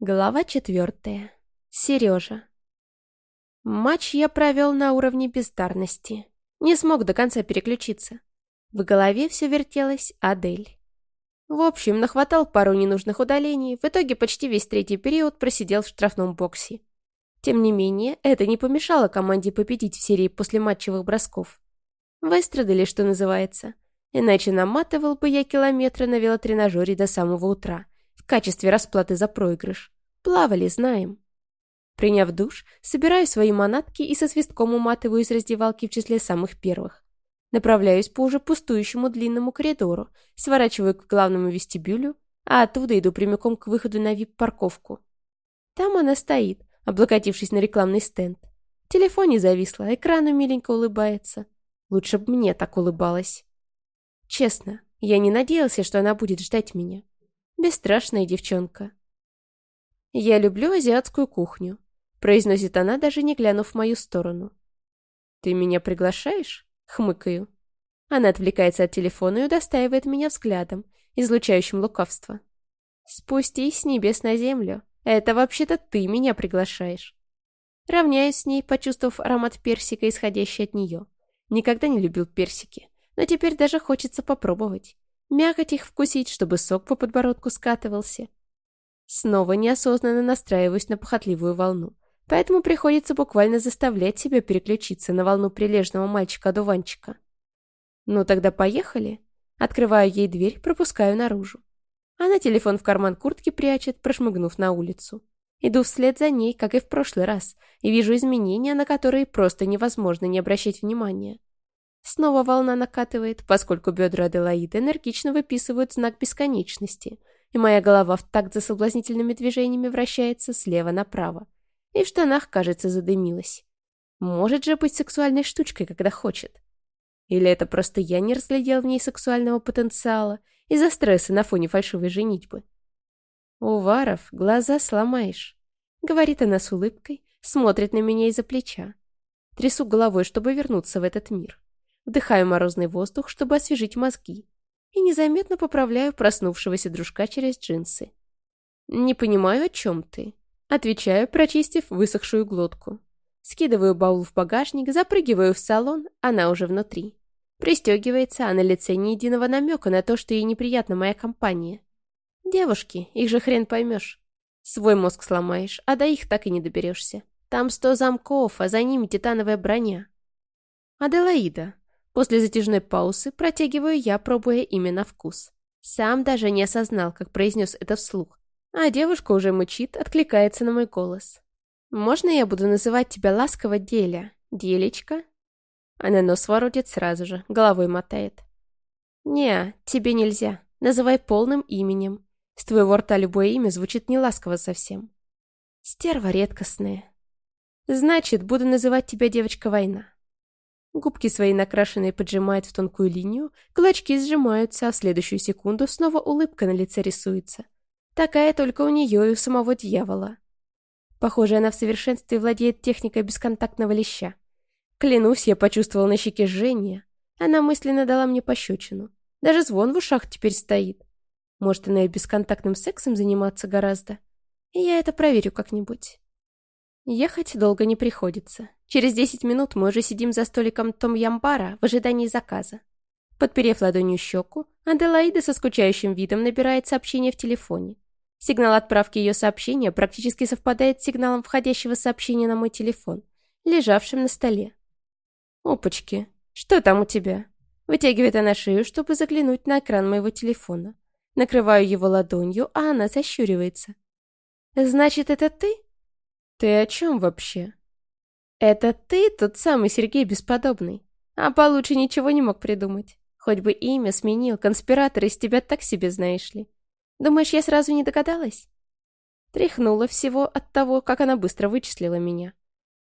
Глава четвертая. Сережа. Матч я провел на уровне бездарности. Не смог до конца переключиться. В голове все вертелось Адель. В общем, нахватал пару ненужных удалений, в итоге почти весь третий период просидел в штрафном боксе. Тем не менее, это не помешало команде победить в серии после матчевых бросков. Выстрадали, что называется. Иначе наматывал бы я километры на велотренажере до самого утра – качестве расплаты за проигрыш. Плавали, знаем. Приняв душ, собираю свои манатки и со свистком уматываю из раздевалки в числе самых первых. Направляюсь по уже пустующему длинному коридору, сворачиваю к главному вестибюлю, а оттуда иду прямиком к выходу на вип-парковку. Там она стоит, облокотившись на рекламный стенд. В телефоне зависла, экрану миленько улыбается. Лучше бы мне так улыбалась. Честно, я не надеялся, что она будет ждать меня. Бесстрашная девчонка. «Я люблю азиатскую кухню», — произносит она, даже не глянув в мою сторону. «Ты меня приглашаешь?» — хмыкаю. Она отвлекается от телефона и удостаивает меня взглядом, излучающим лукавство. «Спустись с небес на землю. Это вообще-то ты меня приглашаешь». Равняюсь с ней, почувствовав аромат персика, исходящий от нее. Никогда не любил персики, но теперь даже хочется попробовать. Мякоть их вкусить, чтобы сок по подбородку скатывался. Снова неосознанно настраиваюсь на похотливую волну, поэтому приходится буквально заставлять себя переключиться на волну прилежного мальчика-одуванчика. Ну тогда поехали. Открываю ей дверь, пропускаю наружу. Она телефон в карман куртки прячет, прошмыгнув на улицу. Иду вслед за ней, как и в прошлый раз, и вижу изменения, на которые просто невозможно не обращать внимания. Снова волна накатывает, поскольку бедра Аделаиды энергично выписывают знак бесконечности, и моя голова в такт за соблазнительными движениями вращается слева направо. И в штанах, кажется, задымилась. Может же быть сексуальной штучкой, когда хочет. Или это просто я не разглядел в ней сексуального потенциала из-за стресса на фоне фальшивой женитьбы? «Уваров, глаза сломаешь», — говорит она с улыбкой, смотрит на меня из-за плеча. Трясу головой, чтобы вернуться в этот мир. Вдыхаю морозный воздух, чтобы освежить мозги. И незаметно поправляю проснувшегося дружка через джинсы. «Не понимаю, о чем ты?» Отвечаю, прочистив высохшую глотку. Скидываю баул в багажник, запрыгиваю в салон, она уже внутри. Пристегивается, а на лице ни единого намека на то, что ей неприятна моя компания. Девушки, их же хрен поймешь. Свой мозг сломаешь, а до их так и не доберешься. Там сто замков, а за ними титановая броня. Аделаида, После затяжной паузы протягиваю я, пробуя имя на вкус. Сам даже не осознал, как произнес это вслух. А девушка уже мычит, откликается на мой голос. «Можно я буду называть тебя ласково Деля? Делечка?» Она нос воротит сразу же, головой мотает. «Не, тебе нельзя. Называй полным именем. С твоего рта любое имя звучит неласково совсем. Стерва редкостная. Значит, буду называть тебя девочка-война. Губки свои накрашенные поджимает в тонкую линию, кулачки сжимаются, а в следующую секунду снова улыбка на лице рисуется. Такая только у нее и у самого дьявола. Похоже, она в совершенстве владеет техникой бесконтактного леща. Клянусь, я почувствовал на щеке жжение. Она мысленно дала мне пощечину. Даже звон в ушах теперь стоит. Может, она и бесконтактным сексом заниматься гораздо. Я это проверю как-нибудь. Ехать долго не приходится. Через 10 минут мы уже сидим за столиком том-ям-бара в ожидании заказа. Подперев ладонью щеку, Аделаида со скучающим видом набирает сообщение в телефоне. Сигнал отправки ее сообщения практически совпадает с сигналом входящего сообщения на мой телефон, лежавшим на столе. «Опачки, что там у тебя?» Вытягивает она шею, чтобы заглянуть на экран моего телефона. Накрываю его ладонью, а она сощуривается. «Значит, это ты?» «Ты о чем вообще?» «Это ты тот самый Сергей Бесподобный? А получше ничего не мог придумать. Хоть бы имя сменил, конспиратор из тебя так себе, знаешь ли. Думаешь, я сразу не догадалась?» Тряхнула всего от того, как она быстро вычислила меня.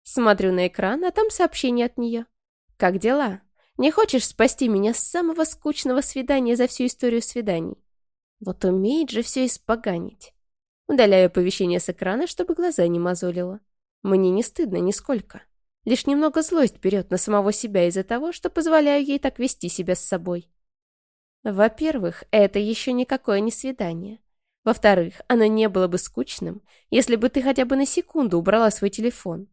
Смотрю на экран, а там сообщение от нее. «Как дела? Не хочешь спасти меня с самого скучного свидания за всю историю свиданий?» Вот умеет же все испоганить. Удаляю оповещение с экрана, чтобы глаза не мозолило. Мне не стыдно нисколько. Лишь немного злость берет на самого себя из-за того, что позволяю ей так вести себя с собой. Во-первых, это еще никакое не свидание. Во-вторых, оно не было бы скучным, если бы ты хотя бы на секунду убрала свой телефон.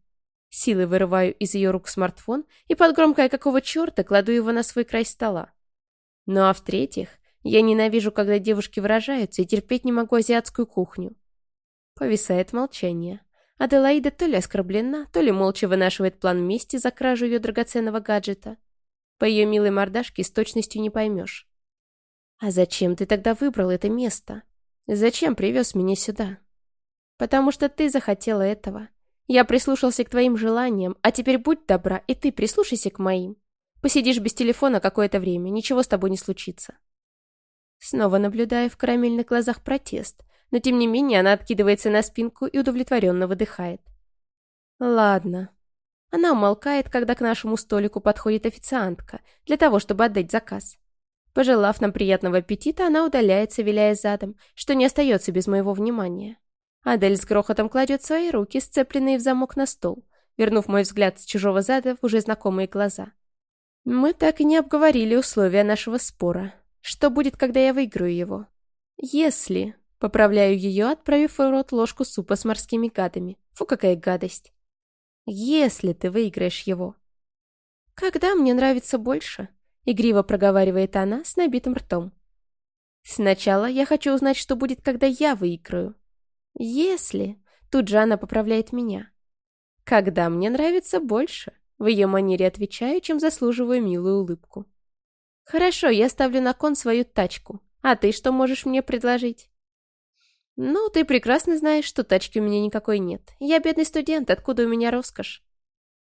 Силой вырываю из ее рук смартфон и под громкое какого черта кладу его на свой край стола. Ну а в-третьих, я ненавижу, когда девушки выражаются, и терпеть не могу азиатскую кухню. Повисает молчание. Аделаида то ли оскорблена, то ли молча вынашивает план мести за кражу ее драгоценного гаджета. По ее милой мордашке с точностью не поймешь. «А зачем ты тогда выбрал это место? Зачем привез меня сюда?» «Потому что ты захотела этого. Я прислушался к твоим желаниям, а теперь будь добра, и ты прислушайся к моим. Посидишь без телефона какое-то время, ничего с тобой не случится». Снова наблюдаю в карамельных глазах протест, но тем не менее она откидывается на спинку и удовлетворенно выдыхает. «Ладно». Она умолкает, когда к нашему столику подходит официантка, для того, чтобы отдать заказ. Пожелав нам приятного аппетита, она удаляется, виляя задом, что не остается без моего внимания. Адель с грохотом кладет свои руки, сцепленные в замок на стол, вернув мой взгляд с чужого зада в уже знакомые глаза. Мы так и не обговорили условия нашего спора. Что будет, когда я выиграю его? Если... Поправляю ее, отправив в рот ложку супа с морскими гадами. Фу, какая гадость. Если ты выиграешь его. Когда мне нравится больше? Игриво проговаривает она с набитым ртом. Сначала я хочу узнать, что будет, когда я выиграю. Если... Тут же она поправляет меня. Когда мне нравится больше. В ее манере отвечаю, чем заслуживаю милую улыбку. Хорошо, я ставлю на кон свою тачку. А ты что можешь мне предложить? Ну, ты прекрасно знаешь, что тачки у меня никакой нет. Я бедный студент, откуда у меня роскошь?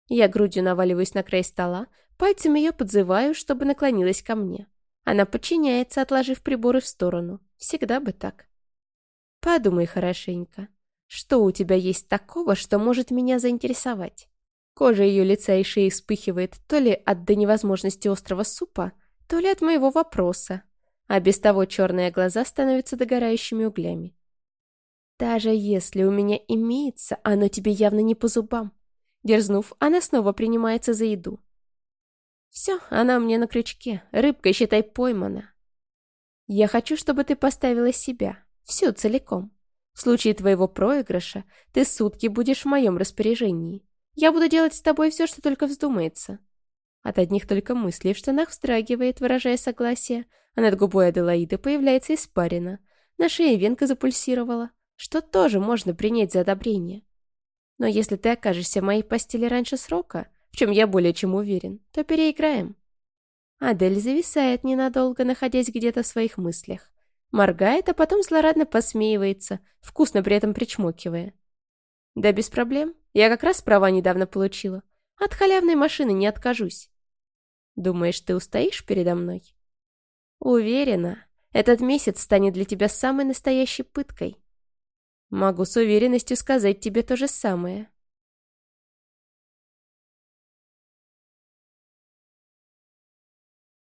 Я грудью наваливаюсь на край стола, Пальцем ее подзываю, чтобы наклонилась ко мне. Она подчиняется, отложив приборы в сторону. Всегда бы так. Подумай хорошенько. Что у тебя есть такого, что может меня заинтересовать? Кожа ее лица и шеи вспыхивает то ли от до невозможности острого супа, то ли от моего вопроса. А без того черные глаза становятся догорающими углями. Даже если у меня имеется, оно тебе явно не по зубам. Дерзнув, она снова принимается за еду. Все, она мне на крючке. Рыбка, считай, поймана. Я хочу, чтобы ты поставила себя. Всю целиком. В случае твоего проигрыша ты сутки будешь в моем распоряжении. Я буду делать с тобой все, что только вздумается. От одних только мыслей в штанах встрагивает, выражая согласие, а над губой Аделаиды появляется испарина. На шее венка запульсировала, что тоже можно принять за одобрение. Но если ты окажешься в моей постели раньше срока, в чем я более чем уверен, то переиграем. Адель зависает ненадолго, находясь где-то в своих мыслях. Моргает, а потом злорадно посмеивается, вкусно при этом причмокивая. Да без проблем. Я как раз права недавно получила. От халявной машины не откажусь. Думаешь, ты устоишь передо мной? Уверена, этот месяц станет для тебя самой настоящей пыткой. Могу с уверенностью сказать тебе то же самое.